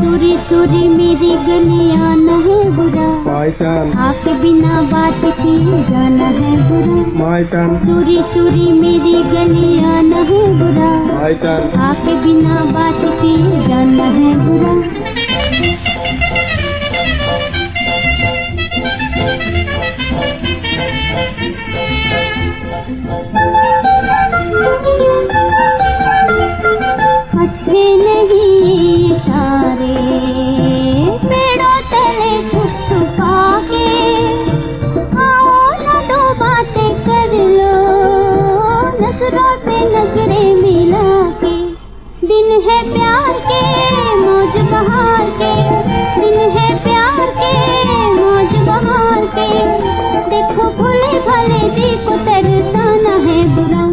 चोरी चोरी मेरी गलियाँ न है माइटन आपके बिना बात किए जाना है बुरा। माइटन चोरी चोरी मेरी गली आना है बुरा माइटन आपके बिना बात किए जाना है बुरा। से नज़रें मिला के दिन है प्यार के मौज बहार के। दिन है प्यार के मौज बहार के। देखो भोले भले दीप तरसाना है बुरा।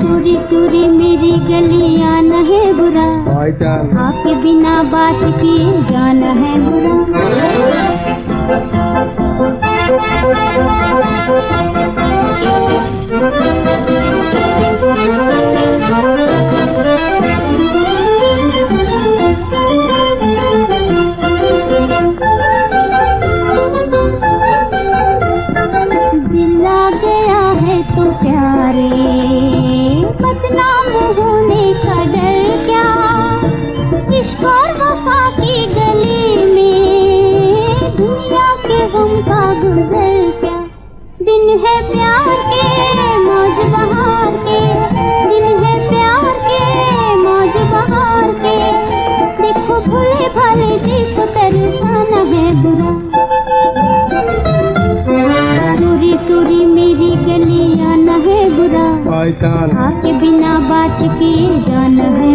चोरी चोरी मेरी गलियाँ न है बुरा। आपके बिना बात किए जाना है बुरा। दिन है प्यार के मौज बुरा के बिना बात की जान है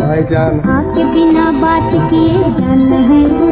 माइटन आपके बिना बात किए जान है